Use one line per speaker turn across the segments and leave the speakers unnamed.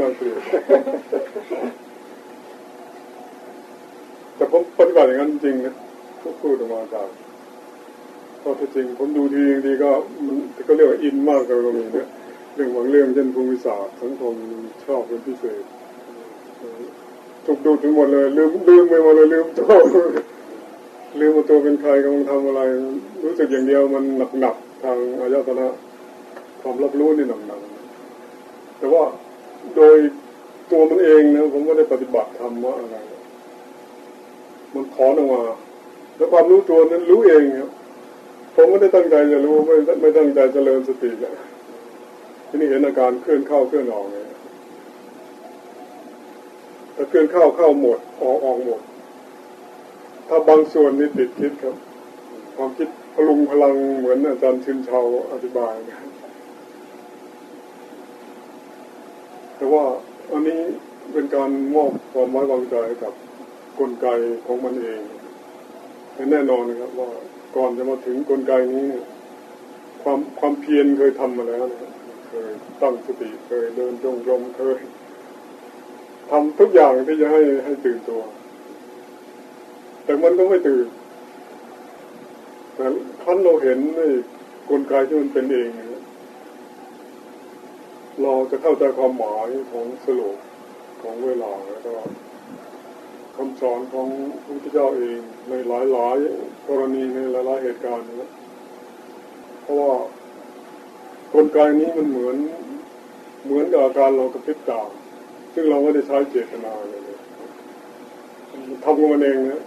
น่าเกลียแต่ผมปฏิบัติอย่างนั้นจริงนะพูดออกมาจากเพราะที่จริง ผมดูทีดีก็มันก็เรียกว่าอินมากกับตรงนี้เนี่ยเรื่องบางเรื่องเช่นภูมิศาสตร์สังคมชอบเป็นพิเศษถูกดูถึงหมดเลย ลืมลืมไปหมดเลยลืมตัวลืมว่าตัวเป็นใครกำลังทำอะไร รู้สึกอย่างเดียวมันหนักๆทางอายตนะความรับรู้นี่หนักๆแต่ว่า โดยตัวมันเองนะผมไม่ได้ปฏิบัติธรรมว่าอะไร มันถอนออกมาแล้วความรู้ตัวนั้นรู้เองครับผมไม่ได้ตั้งใจจะรู้ไม่ไม่ตั้งใจจเจริญสตินะที่นี่เห็นอาการเคลื่อนเข้าเคลื่อนออกไงถ้าเคลื่อนเข้าเข้าหมดออกออกหมด ถ้าบางส่วนนี่ติดคิดครับ ความคิดพลุงพลังเหมือนอาจารย์ชินชาวอธิบายนะ แต่ว่าอันนี้เป็นการมอบความไว้วางใจกับกลไกของมันเองแน่นอนนะครับว่าก่อนจะมาถึงกลไกนี้ความความเพียรเคยทำมาแล้วนะครับเคยตั้งสติเคยเดินจงกรมเคยทำทุกอย่างที่จะให้ให้ตื่นตัว แต่มันก็ไม่ตื่นแต่คันเราเห็นในกลไกที่มันเป็นเอง เราจะเข้าใจความหมายของสโลกของเวลาแล้วก็คำสอนของพระพุทธเจ้าเองในหลายๆกรณีในหลายๆเหตุการณ์นะเพราะว่ากลไกนี้มันเหมือนเหมือนกับการเรากระพริบตาซึ่งเราไม่ได้ใช้เจตนาเลยทำกับมันเองนะ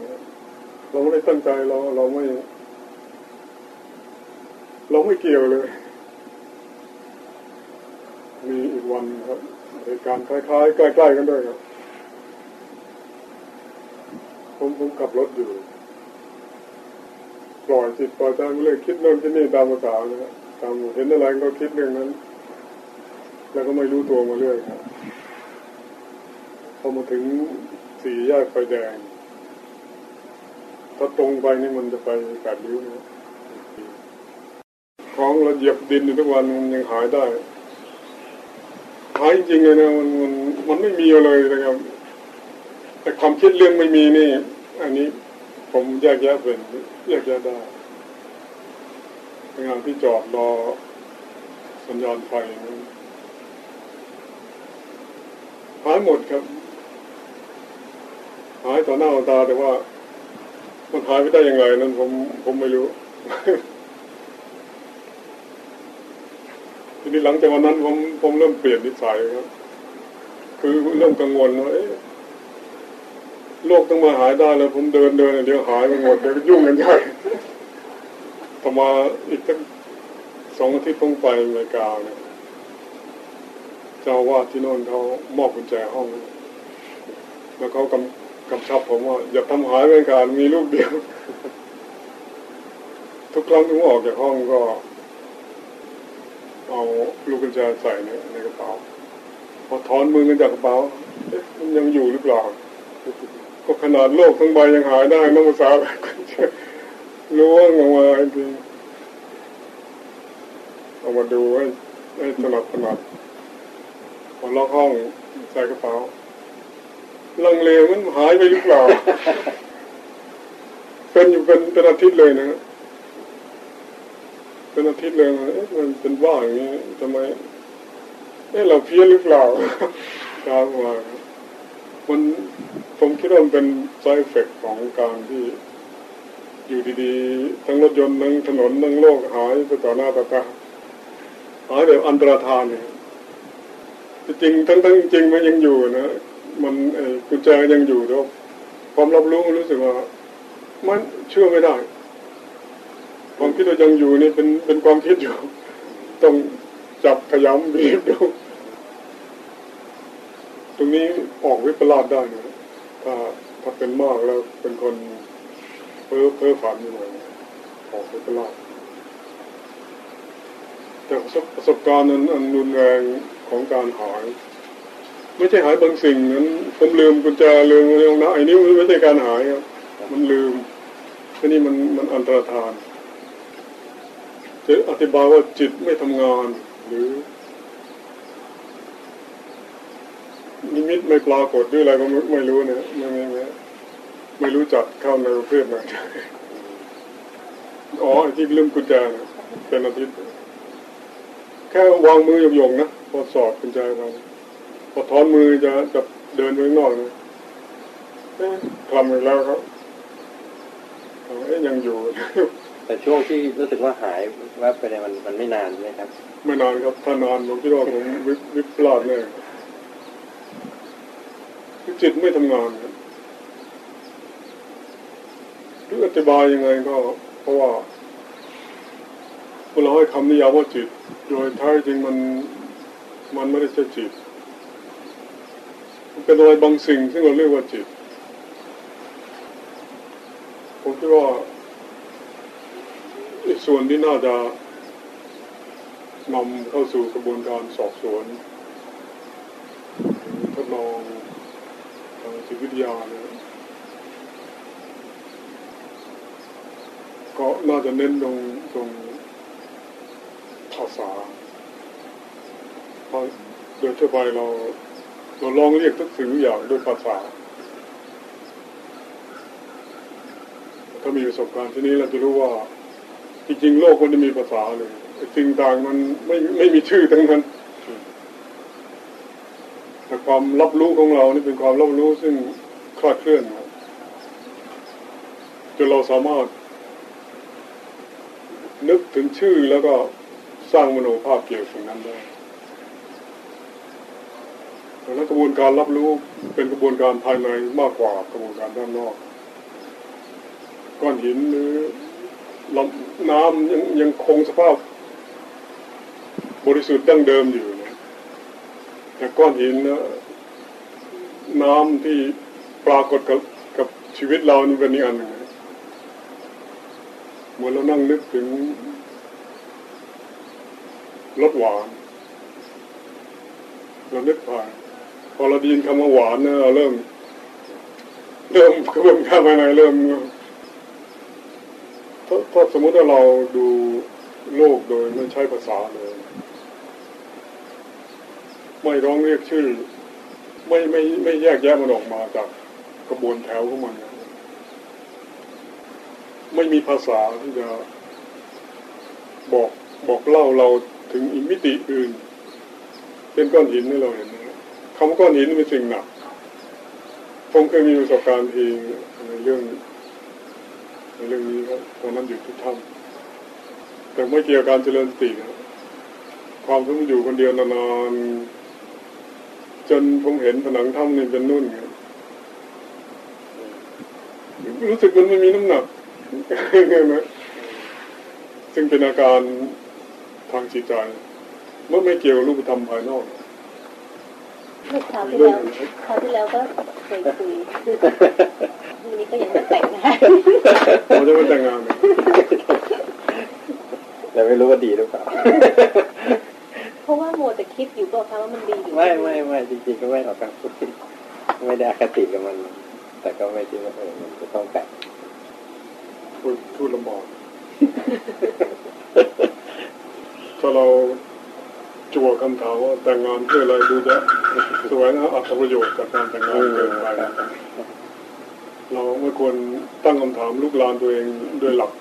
เราไม่ได้ตั้งใจเราเราไม่ เราไม่เกี่ยวเลย มีอีกวันครับเหตุการณ์คล้ายๆใกล้ๆกันด้วยครับผมผมขับรถอยู่ปล่อยจิตปล่อยใจเรื่อยคิดเรื่องที่นี่ตามภาษานะตามเห็นอะไรก็คิดเรื่องนั้น แล้วก็ไม่รู้ตัวมาเรื่อยครับพอมาถึงสี่แยกไฟแดงถ้าตรงไปนี่มันจะไปแปดริ้วนะของเราเหยียบดินทุกวันมันยังหายได้ หายจริงเลยนะมันมันมันไม่มีเลยนะครับ แต่ความคิดเรื่องไม่มีนี่ อันนี้ผมแยกแยะเป็นแยกแยะได้งานที่จอดรอสัญญาณไฟนั้นหายหมดครับ หายต่อหน้าต่อตาแต่ว่า มันหายไปได้ยังไงนั้นผมผมไม่รู้ ทีนี้หลังจากวันนั้นผมผมเริ่มเปลี่ยนนิสัยครับ คือเริ่มกังวลว่าโลกต้องมาหายได้แล้ว ผมเดินเดินเดี๋ยวหายไปหมดเดี๋ยวยุ่งกันใหญ่ต่อมาอีกตั้งสองอาทิตย์ต้องไปอเมริกาเนี่ยเจ้าวาดที่โน่นเขามอบกุญแจห้อง แล้วเขากำกำชับผมว่า อย่าทำหายอเมกามีลูกเดียว ทุกครั้งที่ผมออกจากห้องก็ เอาลูกกุญแจใส่ในในกระเป๋า พอถอนมือกันจากกระเป๋ามันยังอยู่หรือเปล่า ก็ขนาดโลกทั้งใบยังหายได้น้องภาษาล้วงออกมาจริงเอามาดูให้ให้ถนัดถนัดพอล็อกห้องใส่กระเป๋าลังเลมันหายไปหรือเปล่า เป็นอยู่เป็นเป็นอาทิตย์เลยนะ เป็นอาทิตย์เลยมันเป็นว่าอย่างนี้ทำไมเอ๊ะเราเพี้ยนหรือเปล่าครับว่ามันผมคิดว่ามันเป็นไซเฟกของการที่ อยู่ดีๆ ทั้งรถยนต์ทั้งถนนทั้งโลกหายไปต่อหน้าต่อตาหายแบบอันตรธานเนี่ยจริงทั้งทั้งจริงมันยังอยู่นะมันกุญแจยังอยู่ด้วยความรับรู้รู้สึกว่า มันเชื่อไม่ได้ ความคิดว่ายังอยู่นี่เป็นเป็นความคิดอยู่ ต้องจับขยำบีบดูตรงนี้ออกวิปลาสได้นะถ้าถ้าเป็นมากแล้วเป็นคนเพ้อเพ้อฝันอยู่หน่อยออกวิปลาสแต่ประสบการณ์นั้นอันรุนแรงของการหาย ไม่ใช่หายบางสิ่งนั้นผมลืมกุญแจลืมอะไรนะไอ้นี่มันไม่ใช่การหายครับมันลืมทีนี้มันมันอันตรธาน จะอธิบายว่าจิตไม่ทำงาน หรือ นิมิตไม่ปรากฏด้วยอะไรก็ไม่รู้เนะไม่ไม่ไม่ไม่รู้จักเข้าในประเภทไหนอ๋อที่เรื่องกุญแจเป็นอาทิตย์แค่วางมือหยงๆนะพอสอดกุญแจวาพอถอนมือจะจะเดินไปงนอกนะเอ๊ะทำไปแล้วครับเอ๊ะยังอยู่
แต่ช่วงที่รู้สึกว่าหายแวบไปเนี่ยมันมันไม่นานใช่ไหมครับ
ไม่นานครับถ้านานผมคิดว่าผมวิปวิปลาดแน่จิตไม่ทำงานครับหรืออธิบายยังไงก็ เพราะว่าเวลาให้คำนิยามว่าจิต โดยท้ายจริงมันมันไม่ได้ใช่จิตมันเป็นอะไรบางสิ่งซึ่งเราเรียกว่าจิต ผมคิดว่า อีกส่วนที่น่าจะนำเข้าสู่กระบวนการสอบสวนทดลองทางจิตวิทยาเนี่ยก็น่าจะเน้นตรงตรงภาษาเพราะโดยทั่วไปเราเราลองเรียกทุกสิ่งทุกอย่างด้วยภาษา ถ้ามีประสบการณ์ที่นี้เราจะรู้ว่า จริงๆโลกมันจะมีภาษาเลยสิ่งต่างมันไม่ไม่มีชื่อทั้งนั้นแต่ความรับรู้ของเรานี่เป็นความรับรู้ซึ่งคลาดเคลื่อนจนเราสามารถ นึกถึงชื่อแล้วก็สร้างมโนภาพเกี่ยวกับสิ่งนั้นได้ดังนั้นกระบวนการรับรู้เป็นกระบวนการภายในมากกว่ากระบวนการด้านนอก ก้อนหินหรือลำ น้ำยังยังคงสภาพ บริสุทธิ์ดั้งเดิมอยู่นะแต่ก้อนหินนะน้ำที่ปรากฏกับกับชีวิตเรานี่เป็นอีกอันหนึ่งเหมือนเรานั่งนึกถึงรสหวาน เรานึกผ่านพอเราด้ยินคำว่าหวานเนี่ยเราเริ่ม เริ่มกระบวนการภายในเริ่ม ถ้าสมมติว่าเราดูโลกโดยไม่ใช้ภาษาเลย ไม่ร้องเรียกชื่อ ไม่ไม่ไม่แยกแยะมันออกมาจากกระบวนแถวของมัน ไม่มีภาษาที่จะบอกบอกเล่าเราถึงอีกมิติอื่น เป็นก้อนหินที่เราเห็นนะคำว่าก้อนหินเป็นสิ่งหนักผมเคยมีประสบการณ์ทีในเรื่อง ในเรื่องนี้ครับตอนนั้นอยู่ที่ถ้ำแต่ไม่เกี่ยวกับการเจริญสตินะความที่มันอยู่คนเดียวนานๆจนผมเห็นผนังถ้ำนี่เป็นนุ่นครับรู้สึกมันไม่มีน้ำหนักนะซึ่งเป็นอาการทางจิตใจเมื่อไม่เกี่ยวกับรูปธรรมภายนอก
เมื่อคราวที่แล้วคราวที่แล้วก็เคยคุยวันนี้ก็ยังไม่แต่งนะ
เราจะไม่แต่งงานเลย
แต่ไม่รู้ว่าดีหรือเปล่า
เพราะว่าโมวแต่คิดอยู่ก็ค่ะว่ามันดีอยู่
ไม่ไม่ไม่จริงๆก็ไม่หรอกครับไม่ได้อคติกับมัน แต่ก็ไม่คิดว่าเออมันจะต้องแต่ง
พูดพูดลำบากถ้าเรา จั่วคำถามว่าแต่งงานเพื่ออะไรดูจะสวงหาอัตประโยชน์จากการแต่งงานเกินไปเราไม่ควรตั้งคำถามลูกหลานตัวเองด้วยหลัก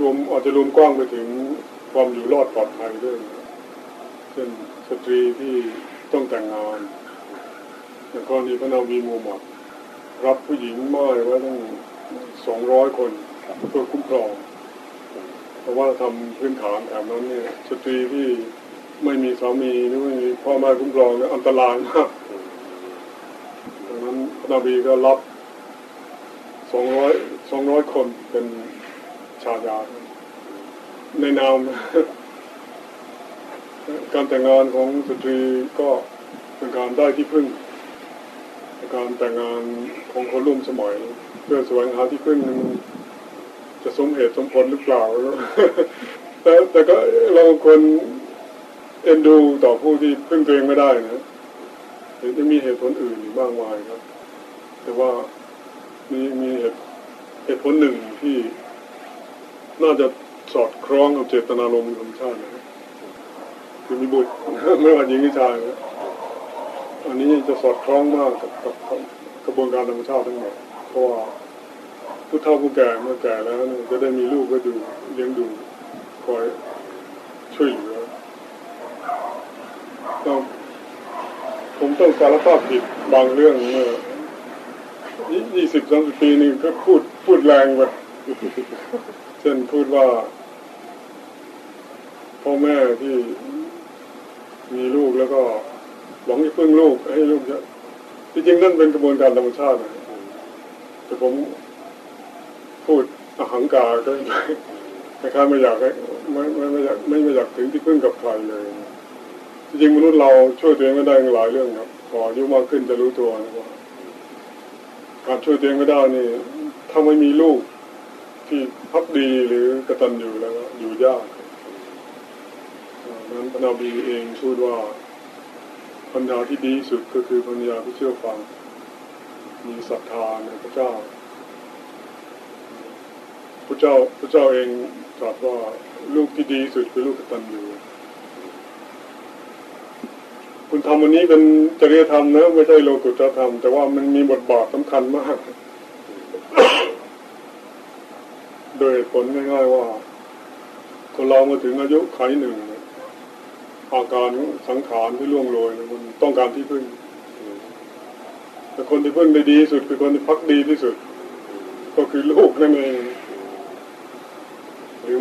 รวมอาจจะรวมกว้างไปถึงความอยู่รอดปลอดภัยด้วยเช่นสตรีที่ต้องแต่งงานอย่างกรณีพระนาวีมูมหมัดรับผู้หญิงม่ายไว้ตั้งสองร้อยคนเพื่อคุ้มครอง เพราะว่าทำพื้นฐานแถบนั้นเนี่ยสตรีที่ไม่มีสามีหรือไม่มีพ่อแม่คุ้มครองเนี่ยอันตรายมากดังนั้นนาบีก็รับสองร้อยสองร้อยคนเป็นชายาในนามการแต่งงานของสตรีก็เป็นการได้ที่พึ่งการแต่งงานของคนร่วมสมัย เพื่อแสวงหาที่พึ่งมัน จะสมเหตุสมผลหรือเปล่าแต่แต่ก็เราควรเอ็นดูต่อผู้ที่พึ่งตัวเองไม่ได้นะหรือจะมีเหตุผลอื่นอีกมากมายครับ แต่ว่ามีมีเหตุเหตุผลหนึ่งที่ น่าจะสอดคล้องกับเจตนารมณ์ของชาตินะคือมีบุตรไม่ว่าหญิงหรือชายนะอันนี้จะสอดคล้องมากกับกับกับกระบวนการธรรมชาติทั้งหมดเพราะว่า ผู้เฒ่าผู้แก่เมื่อแก่แล้วจะได้มีลูกก็ดูเลี้ยงดูคอยช่วยเหลือต้องผมต้องสารภาพผิดบางเรื่องเมื่อยี่สิบสามสิบปีนี่ก็พูดพูดแรงไปเช่นพูดว่าพ่อแม่ที่มีลูกแล้วก็หวังจะพึ่งลูกให้ลูกจะจริงๆนั่นเป็นกระบวนการธรรมชาตินะแต่ผม พูดอหังการก็นะครับไม่อยากไม่ไม่ไม่อยากไม่ไม่อยากถึงที่พึ่งกับใครเลยจริงๆมนุษย์เราช่วยตัวเองไม่ได้หลายเรื่องครับพออายุมากขึ้นจะรู้ตัวนะว่าการช่วยตัวเองไม่ได้นี่ถ้าไม่มีลูกที่พักดีหรือกระตันอยู่แล้วอยู่ยากนั้นพระนาบีเองพูดว่าปัญญาที่ดีที่สุดก็คือปัญญาที่เชื่อฟัง มีศรัทธาในพระเจ้า พระเจ้าพระเจ้าเองตรัสว่าลูกที่ดีสุดคือลูกกตัญญูคุณทำวันนี้เป็นจริยธรรมนะไม่ใช่โลกุตธรรม แต่ว่ามันมีบทบาทสำคัญมาก โดยผลง่ายๆว่าคนเรามาถึงอายุไขหนึ่งอาการสังขารที่ล่วงโรยเนี่ยมันต้องการที่พึ่งแต่คนที่พึ่งได้ดีที่สุดคือคนที่พักดีที่สุด ก็คือลูกนั่นเอง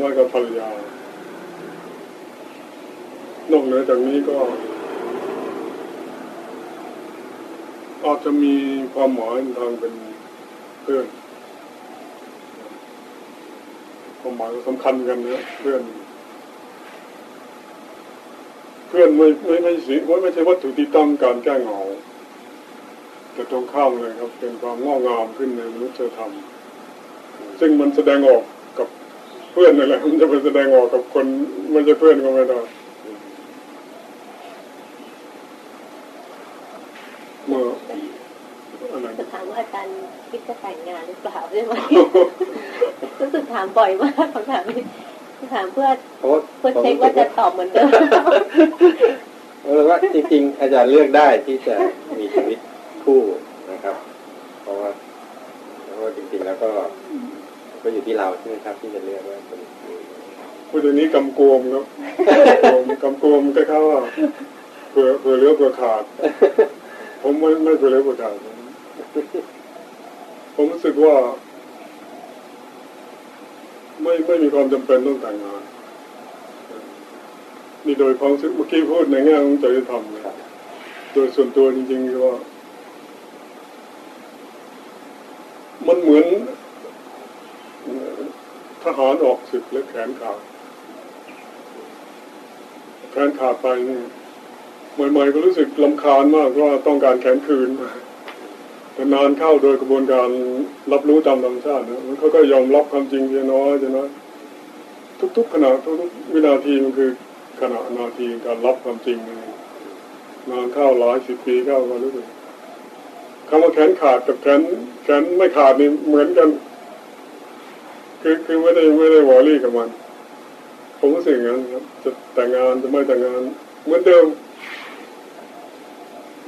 หรือว่ากับภรรยานอกเหนือจากนี้ก็ อาจจะมีความหมายทางเป็นเพื่อนความหมายสำคัญกันนะเพื่อน เพื่อนไม่ไม่ไม่สิไม่ไม่ใช่วัตถุที่ตั้งการแก้เหงาแต่ตรงข้ามเลยครับเป็นความงอกงามขึ้นในมนุษยธรรม ซึ่งมันแสดงออกกับ เพื่อนนั่นแหละมันจะไปแสดงออกกับคนไม่ใช่เพื่อนก็ไม่ได้เมื่ออะไร
จะถามว่าอาจารย์คิดจะแต่งงานหรือเปล่าใช่ไหมรู้สึกถามบ่อยมากคำถามนี้ถามเพื่อ
เพราะว่า
เพื่อเช็คว่าจะตอบเหมือนเดิม
เพราะว่าจริงๆ อาจารย์เลือกได้ที่จะมีชีวิตคู่นะครับ เพราะว่าเพราะว่าจริงๆแล้วก็ ก็อยู่ที่เราใช่ไหมครับที่จะเลือกว่าเป็น
พูดอย่างนี้กำกวมครับกำกวมก็เข้าว่าเผื่อเผื่อเลือเผื่อขาด ผมไม่ไม่เผื่อเลือเผื่อขาดผมรู้สึกว่า ไม่ไม่มีความจำเป็นต้องแต่งงานนี่โดยความรู้สึกเมื่อกี้พูดในแง่ของจริยธรรมนะโดยส่วนตัวจริงๆคือว่า มันเหมือน ทหารออกศึกแล้วแขนขาดแขนขาดไปนี่ใหม่ๆก็รู้สึกลำคาญมากว่าต้องการแขนคืนแต่นานเข้าโดยกระบวนการรับรู้ตามธรรมชาตินะมันเขาก็ยอมรับความจริงเพียน้อยเพียน้อยทุก ๆ ขณะทุกๆวินาทีมันคือขณะนาทีการรับความจริงนานเข้าหลายสิบปีเข้าก็รู้สึกคำว่าแขนขาดกับแขนแขนไม่ขาดนี่เหมือนกัน คือคือไม่ได้ไม่ได้วอรี่กับมัน ผมรู้สึกอย่างนั้นครับ จะแต่งงานจะไม่แต่งงานเหมือนเดิม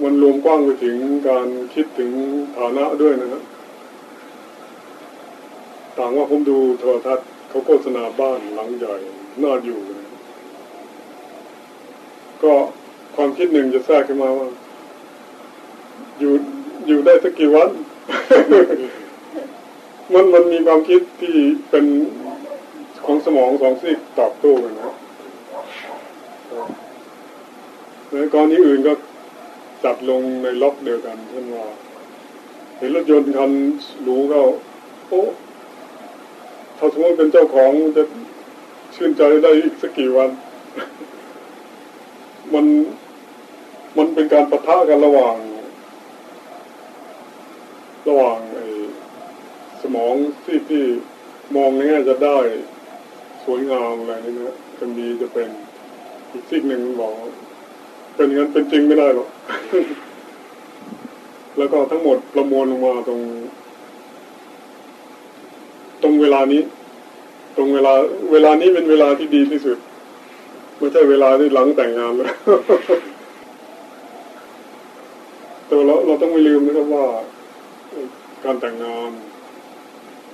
มันรวมกว้างไปถึงการคิดถึงฐานะด้วยนะครับต่างว่าผมดูโทรทัศน์เขาโฆษณาบ้านหลังใหญ่น่าอยู่นะก็ความคิดหนึ่งจะแทรกขึ้นมาว่า อยู่อยู่ได้สักกี่วัน มันมันมีความคิดที่เป็นของสมองสองซีกตอบโต้กันนะในกรณีอื่นก็จัดลงในล็อกเดียวกันเช่นว่าเห็นรถยนต์คันหรูก็โอ้ถ้าสมมติเป็นเจ้าของจะชื่นใจได้อีกสักกี่วัน มันมันเป็นการปะทะกันระหว่าง ระหว่างไอ้ สมองที่ที่มองในแง่จะได้สวยงามอะไรนี่นะจะมีจะเป็นอีกซีกหนึ่งบอกเป็นอย่างนั้นเป็นจริงไม่ได้หรอกแล้วก็ทั้งหมดประมวลลงมาตรง ตรงเวลานี้ ตรงเวลา เวลานี้เป็นเวลาที่ดีที่สุดไม่ใช่เวลาที่หลังแต่งงานแล้วแต่เราเราต้องไม่ลืมนะครับว่า การแต่งงาน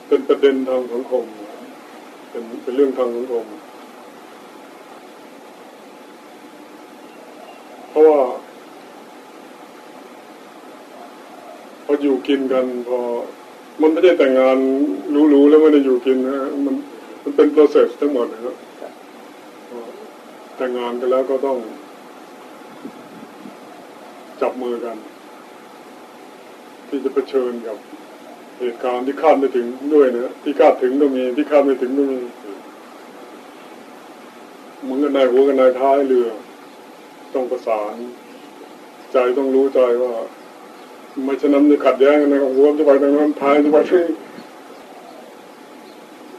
เป็นประเด็นทางสังคม เป็นเป็นเรื่องทางสังคม เพราะว่าพออยู่กินกันพอมันไม่ได้แต่งงานรู้ๆแล้วไม่ได้อยู่กินนะมันมันเป็น process ทั้งหมดนะครับแต่งงานกันแล้วก็ต้อง จับมือกัน ที่จะเผชิญกับ เหตุการณ์ที่คาดไม่ถึงด้วยนะที่คาดถึงก็มีที่คาดไม่ถึงก็มีเหมือนกันนายหัวกันนายท้ายเรือ ต้องประสาน ใจต้องรู้ใจว่า ไม่ฉะนั้นจะขัดแย้งกันนะหัวจะไปทางนั้นท้ายจะไปทาง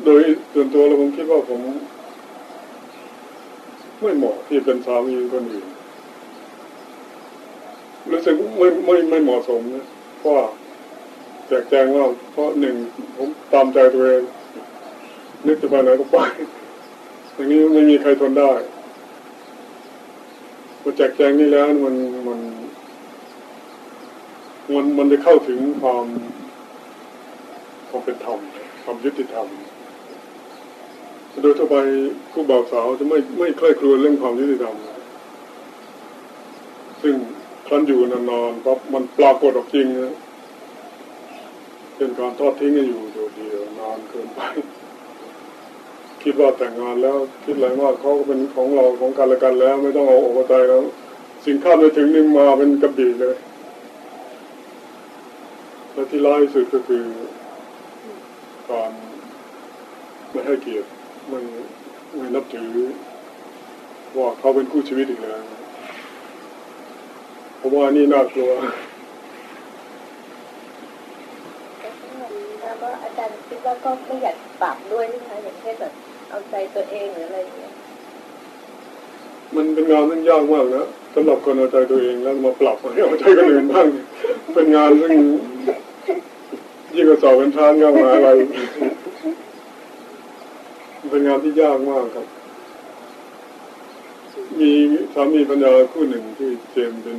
โดยส่วนตัวเราผมคิดว่าผม ไม่เหมาะที่เป็นสามีคนอื่นรู้สึกไม่ไม่ไม่เหมาะสมนะเพราะ แจกแจงว่าเพราะหนึ่งผมตามใจตัวเองนึกจะไปไหนก็ไปอย่างนี้ไม่มีใครทนได้พอแจกแจงนี่แล้วมันมัน มันมันจะเข้าถึงความความเป็นธรรมความยุติธรรมโดยทั่วไปผู้บ่าวสาวจะไม่ไม่ใคร่ครวญเรื่องความยุติธรรมซึ่งครั้นอยู่นานๆปั๊บมันปรากฏออกจริงนะ เป็นการทอดทิ้งกันอยู่โดดเดียวนานเกินไป คิดว่าแต่งงานแล้วคิดอะไรว่าเขาก็เป็นของเราของกันและกันแล้ว ไม่ต้องเอาอกเอาใจแล้วสิ่งคาดไม่ถึงนึงมาเป็นกระบี่เลยและที่ร้ายสุดก็คือการไม่ให้เกียรติไม่ไม่นับถือว่าเขาเป็นคู่ชีวิตอีกแล้วผมว่านี่น่ากลัว
ก็อาจารย์คิดว่า ก็ไม่อยากปรับด้วยใช่ไหมอย่างเช่นแบบเอาใจตัวเองหรืออะไรอย่างเงี้ย
มันเป็นงานที่ยากมากนะสำหรับคนเอาใจตัวเองแล้วมาปรับให้เอาใจคนอื่นบ้างเป็นงานซึ่งยิ่งกว่าสอบเป็นทานก็มาอะไรเป็นงานที่ยากมากครับ มีสามีปัญญาคู่หนึ่งที่เจมเป็น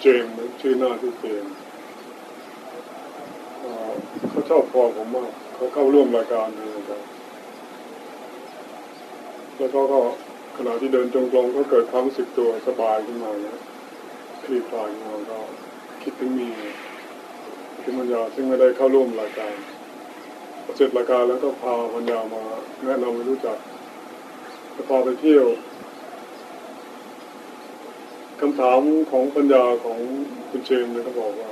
เจมชื่อหน้าที่เจม เขาชอบพอผมมากเขาเข้าร่วมรายการนี้นะครับแล้วก็ก็ขณะที่เดินจงกรมก็เกิดความรู้สึกตัวสบายขึ้นมานะคลี่คลายขึ้นมาก็คิดถึงมีคิดปัญญาซึ่งไม่ได้เข้าร่วมรายการเสร็จรายการแล้วก็พาปัญญามาแนะนำให้รู้จักแล้วพาไปเที่ยวคำถามของปัญญาของคุณเชนเนี่ยเขาบอกว่า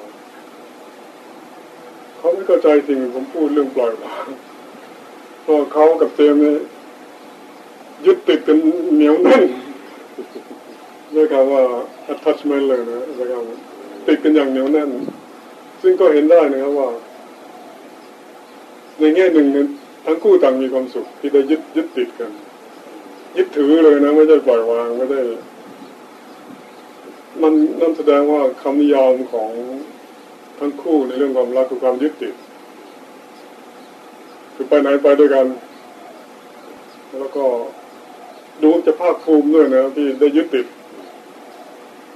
เขาไม่เข้าใจสิ่งที่ผมพูดเรื่องปล่อยวางเพราะเขากับเจมส์เนี่ยยึดติดกันเหนียวแน่นเรียกว่า attachment เลยนะเรียกว่าติดกันอย่างเหนียวแน่น ซึ่งก็เห็นได้นะครับว่า ในแง่หนึ่งเนี่ยทั้งคู่ต่างมีความสุข ที่ได้ยึดยึดติดกัน ยึดถือเลยนะ ไม่ได้ปล่อยวางไม่ได้มันนั่นแสดงว่าคำนิยามของ ทั้งคู่ในเรื่องความรักคือความยึดติดคือไปไหนไปด้วยกัน แล้วก็ดูจะภาคภูมิด้วยนะที่ได้ยึดติด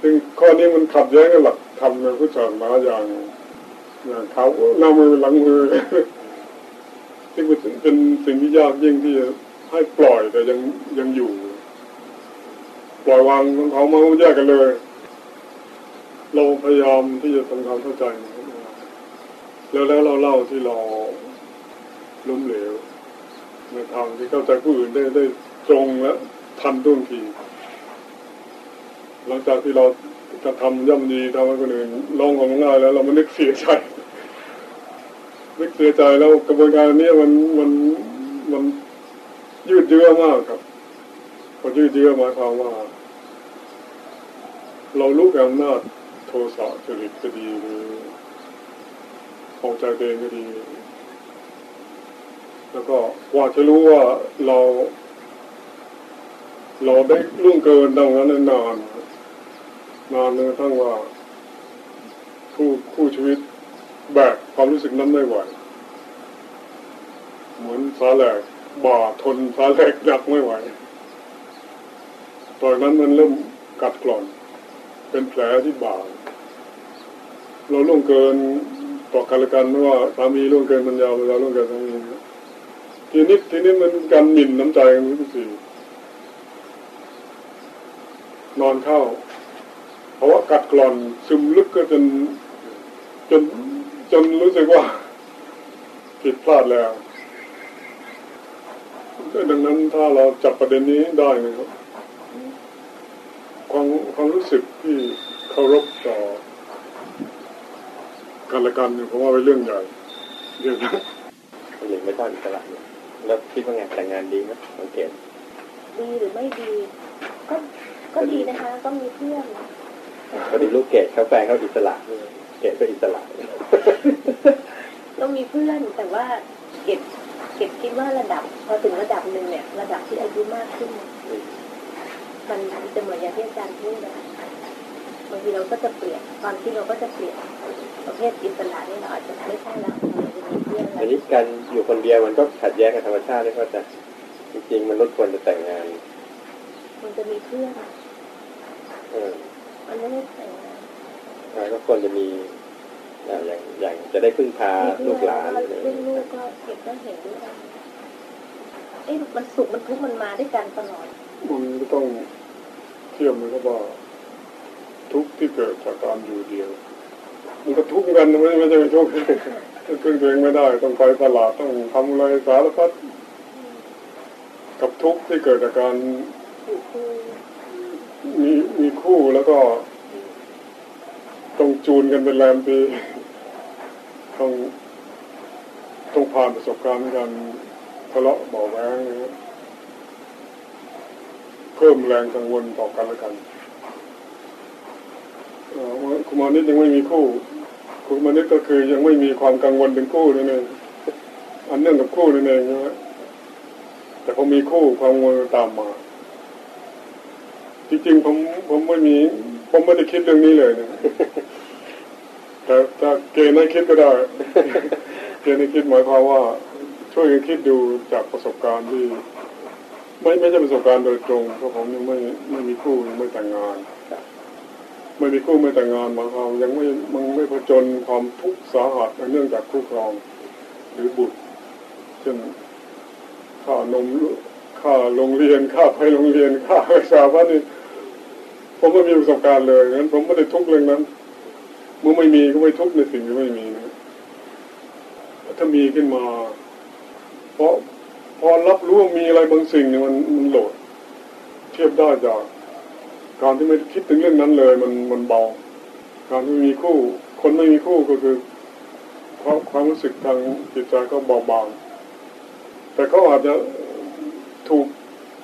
ซึ่งข้อนี้มันขัดแย้งกับหลักธรรมในพุทธศาสนาอย่างอย่างเขาหน้ามือหลังมือซึ่งเป็นสิ่งที่ยากยิ่งที่จะให้ปล่อยแต่ยังยังอยู่ ปล่อยวางของเขามาแยกกันเลย เราพยายามที่จะทำความเข้าใจ แล้วแล้วเราเล่าที่เราล้มเหลวในทางที่เข้าใจผู้อื่นได้ได้ตรงและทันท่วงทีหลังจากที่เราจะทำย่ำดีทำให้คนอื่นลองของง่ายแล้วเรามันนึกเสียใจนึกเสียใจแล้วกระบวนการนี้มันมันมันยืดเยื้อมากครับพอยืดเยื้อหมายความว่า เราลุกอำนาจโทสะจริตก็ดีหรือ พอใจตัวเองก็ดี แล้วก็กว่าจะรู้ว่าเรา เราได้ล่วงเกินดังนั้นนาน นานจนกระทั่งว่า คู่คู่ชีวิตแบกความรู้สึกนั้นไม่ไหวเหมือนสาแหลกบ่าทนสาแหลกหนักไม่ไหวตอนนั้นมันเริ่มกัดกร่อน เป็นแผลที่บ่าเราล่วงเกิน ต่อกันละกันไม่ว่าสามีล่วงเกินมันยาวเราล่วงเกินสามีทีนี้ทีนี้มันการหมิ่นน้ำใจกันทุกสิ่งนอนเข้าเพราะว่ากัดกร่อนซึมลึกก็จน จนจนรู้สึกว่า ผิดพลาดแล้วดังนั้นถ้าเราจับประเด็นนี้ได้นะครับความความรู้สึกที่เคารพต่อ กันและกันเนี่ยผมว่าเป็นเรื่องใหญ่เดี๋ยวนะ
คนหนึ่งไม่ชอบอิสระเนี่ยแล้วคิดว่าไงแต่งงานดีไหมสังเกต
ดีหรือไม่ดี ก็ก็ดีนะคะก็มีเพื่อน
พอดีลูกเกดเขาแฟนเขาอิสระเกดก็อิสระ
ก็มีเพื่อนแต่ว่าเก็บเก็บคิดว่าระดับพอถึงระดับหนึ่งเนี่ย ระดับที่อายุมากขึ้น มันจะเหมือนอย่างที่อาจารย์พูดนะบางทีเราก็จะเปลี่ยนความคิดเราก็จะเปลี่ยน ประเภทอิสระนี่เราอาจจะไม่ใช่แล้วเราจะมีเพื่อน
อั
แล้
น
ว
นี้การอยู่คนเดียวมันก็ขัดแย้งกับธรรมชาติด้วยก็จะจริงๆมันรถควรจะแต่งงาน
มันจะมีเพื่อน
เออ
มันไม่ได้แต่งงาน
แล้วก็ควรจะมีอย่างอย่างอย่างจะได้พึ่งพาลูกหลาน
เรื่องลูกก็เก็บก็เห็นด้วยกันเอ๊ะมันสุขมันทุกข์มันมาด้วยกันตลอด
มันก็ต้องเทียบนะครับว่าทุกข์ที่เกิดจากการอยู่เดียว มันก็ทุกข์กันไม่ไม่ใช่เป็นทุกข์พึ่งตัวเองไม่ได้ ต้องไปตลาดต้องทำอะไรสารพัดกับทุกข์ที่เกิดจากการมีมีคู่แล้วก็ต้องจูนกันเป็นแรมปีต้องต้องผ่านประสบการณ์การทะเลาะเบาะแว้งเพิ่มแรงกังวลต่อกันและกัน คุณมานิดยังไม่มีคู่คุณมานิดก็คือยังไม่มีความกังวลถึงคู่นั่นเองอันเนื่องกับคู่นั่นเองใช่แต่พอมีคู่ความกังวลตามมา จริงๆผมผมไม่มี ผมไม่ได้คิดเรื่องนี้เลยนะแต่ถ้าเกณฑ์ให้คิดก็ได้เกณฑ์ให้คิดหมายความว่า ช่วยกันคิดดูจากประสบการณ์ที่ ไม่ไม่ใช่ประสบการณ์โดยตรงเพราะผมยังไม่ไม่มีคู่ยังไม่แต่งงาน ไม่มีคู่ไม่แต่งงานหมายความยังไม่มันไม่ผจญความทุกข์สาหัสเนื่องจากคู่ครอง หรือบุตรเช่นค่านมลูกค่าโรงเรียนค่าไปโรงเรียนค่าวิชาพันี่ผมไม่มีประสบการณ์เลยงั้นผมไม่ได้ทุกข์เรื่องนั้น เมื่อไม่มีก็ไม่ทุกข์ในสิ่งที่ไม่มีนะถ้ามีขึ้นมา เพราะพอรับรู้ว่ามีอะไรบางสิ่งเนี่ยมันมันโหลด เทียบได้จาก การที่ไม่คิดถึงเรื่องนั้นเลย มันมันเบาการที่มีคู่ คนไม่มีคู่ก็คือความความรู้สึกทางจิตใจก็เบาบาง แต่เขาอาจจะถูก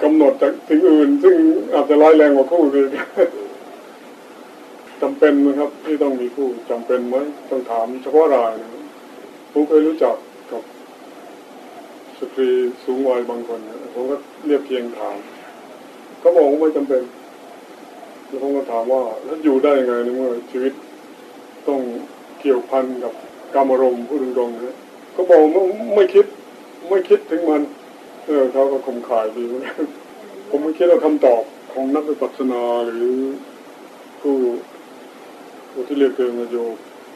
กำหนดจากสิ่งอื่น ซึ่งอาจจะร้ายแรงกว่าคู่เลยจำเป็นไหมครับ ที่ต้องมีคู่จำเป็นไหมต้องถามเฉพาะรายนะผมเคยรู้จักกับสตรีสูงวัยบางคนนะผมก็เรียบเคียงถามเขาบอกว่าไม่จำเป็น แล้วผมก็ถามว่าแล้วอยู่ได้ยังไงในเมื่อชีวิตต้องเกี่ยวพันกับกามารมณ์พูดตรงๆนะเขาบอกว่ไม่คิด ไม่คิดถึงมัน เออเขาก็คมขายดีเหมือนกันผมไม่คิดว่าคำตอบของนักวิปัสสนาหรือผู้ผู้ที่เรียกตัวเองว่าโย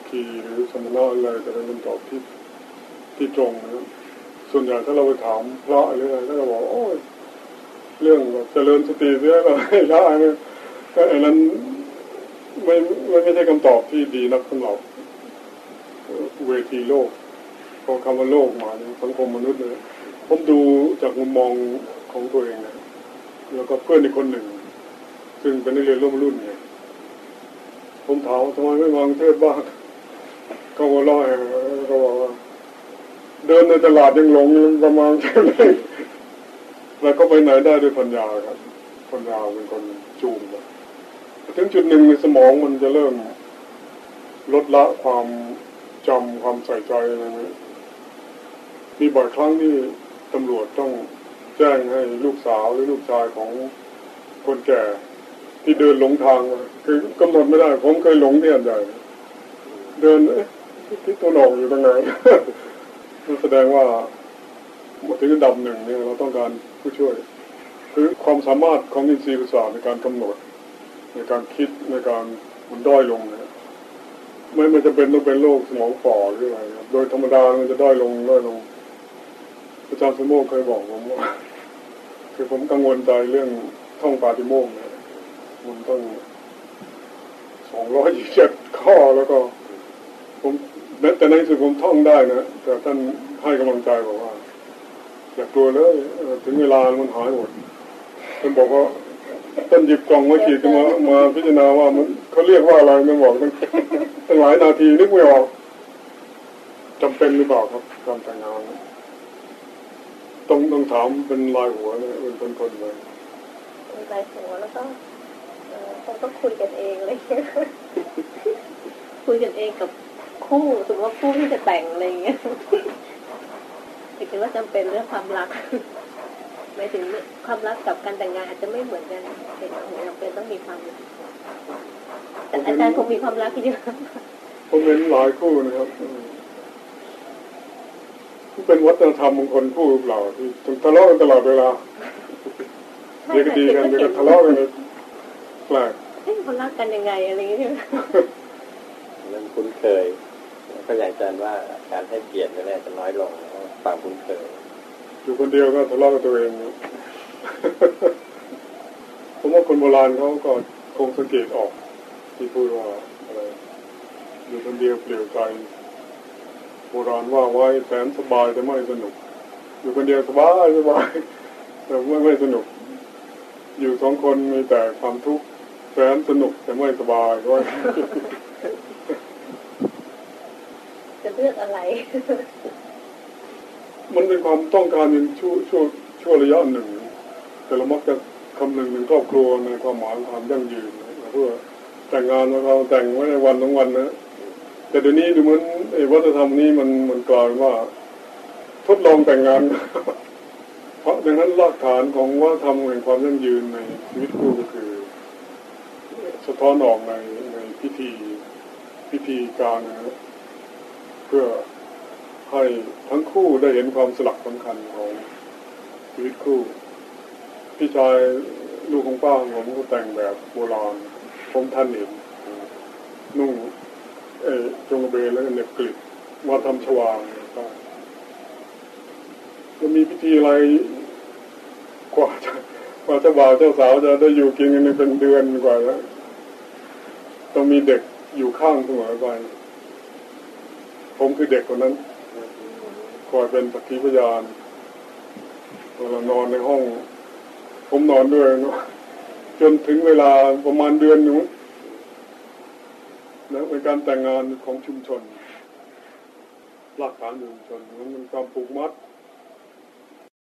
คีหรือสมณะอะไรจะเป็นคำตอบที่ที่ตรงนะครับส่วนใหญ่ถ้าเราไปถามพระหรืออะไรก็จะบอกโอ้ยเรื่องแบบเจริญสติเสียเราไม่ได้เนี่ย ก็ไอ้นั้นไม่ไม่ไม่ใช่คำตอบที่ดีนักสำหรับเวทีโลกพอคำว่าโลกมาเนี่ยสังคมมนุษย์เลยผมดูจากมุมมองของตัวเองนะแล้วก็เพื่อนอีกคนหนึ่ง ซึ่งเป็นนักเรียนร่วมรุ่นเนี่ยผมถามว่าทำไมไม่มากรุงเทพบ้างเขาหัวเราะเขาบอกว่าเดินในตลาดยังหลงยังประมาณแค่นี้แล้วก็ไปไหนได้ด้วยปัญญาครับปัญญาเป็นคนจูงนะ ถึงจุดหนึ่งในสมองมันจะเริ่มลดละความจำความใส่ใจอะไรนี้มีบ่อยครั้งที่ตำรวจต้องแจ้งให้ลูกสาวหรือลูกชายของคนแก่ที่เดินหลงทางคือกำหนดไม่ได้ ผมเคยหลงที่อันใหญ่เดินที่ตัวหนองอยู่ตรงไหนนั่นแสดงว่ามาถึงระดับหนึ่งเนี่ยเราต้องการผู้ช่วย คือความสามารถของอินทรีย์ประสาทในการกำหนด ในการคิดในการมันด้อยลงนะไม่ไม่จะเป็นต้องเป็นโรคสมองฝ่อหรืออะไรครับโดยธรรมดามันจะด้อยลงด้อยลงอาจารย์สมโมกเคยบอกผมว่าคือผมกังวลใจเรื่องท่องปาฏิโมกข์เนี่ยมันต้องสองร้อยยี่สิบเจ็ดข้อแล้วก็ ผมแต่ในสุดผมท่องได้นะแต่ท่านให้กำลังใจบอกว่า อย่ากลัวเลยถึงเวลามันหายหมดท่านบอกว่า ท่านหยิบกล่องไว้ขีดมามาพิจารณาว่ามันเขาเรียกว่าอะไรมันบอกตั้งตั้งหลายนาทีนึกไม่ออกจำเป็นหรือเปล่าครับการแต่งงานต้องต้องถามเป็นลายหัวนะเป็นคนคนเลย
เป็นใจหัวแล้วก็เออคงต้องคุยกันเองอะไรอย่างเงี้ยคุยกันเองกับคู่สมมติว่าคู่ที่จะแต่งอะไรอย่างเงี้ยคิดว่าจำเป็นเรื่องความรัก หมายถึงความรักกับการแต่งงานอาจจะไม่เหมือนกันแต่จำเป็นต้องมีความรักแต่อาจารย์คงมีความรักเยอะ
ผมเห็นหลายคู่นะครับอืมเป็นวัฒนธรรมของคนคู่หรือเปล่าที่ทะเลาะกันตลอดเวลาเดี๋ยวก็ดีกันเดี๋ยวก็ทะเลาะกันเลยแปลก
เฮ้ยเขารักกันยังไงอะไรอย่างเงี้ย
เริ่มคุ้นเคยแล้วก็อย่างอาจารย์ว่าการให้เกียรติเนี่ยจะน้อยลงเพราะความคุ้นเคย
อยู่คนเดียวก็ทะเลาะกับตัวเองผมว่าคนโบราณเขาก็คงสังเกตออกที่พูดว่าอะไรอยู่คนเดียวเปลี่ยวใจโบราณว่าไว้แสนสบายแต่ไม่สนุก อยู่คนเดียวสบายสบายแต่ไม่ไม่สนุก อยู่สองคนมีแต่ความทุกข์แสนสนุกแต่ไม่สบายด้วย
จะเลือกอะไร
มันเป็นความต้องการในช่วช่วช่วระยะหนึ่ง แต่เรามักจะคำนึงถึงครอบครัวในความหมายความยั่งยืนเพื่อแต่งงานเราแต่งไว้ในวันทั้งวันนะแต่เดี๋ยวนี้ดูเหมือนไอ้วัฒนธรรมนี้มันมันกลายว่า ทดลองแต่งงาน เพราะดังนั้นรากฐานของวัฒนธรรมแห่งความยั่งยืนในชีวิตคู่ก็คือ สะท้อนออกในในพิธีพิธีการนะเพื่อ ให้ทั้งคู่ได้เห็นความสลักสำคัญของชีวิตคู่ พี่ชายลูกของป้าของผมก็แต่งแบบโบราณผมท่านเห็นนุ่งเอจงกระเบนแล้วก็เน็บกลิบมาทำชวางก็จะมีพิธีอะไรกว่าจะกว่าจ้าบ่าวเจ้าสาวจะได้อยู่กินกันเป็นเดือนกว่าแล้วต้องมีเด็กอยู่ข้างเสมอไปผมคือเด็กคนนั้น คอยเป็นสักขีพยานเวลานอนในห้อง ผมนอนด้วยนะจนถึงเวลาประมาณเดือนหนึ่งนะเป็นการแต่งงานของชุมชนรากฐานชุมชนมันเป็นความผูกมัด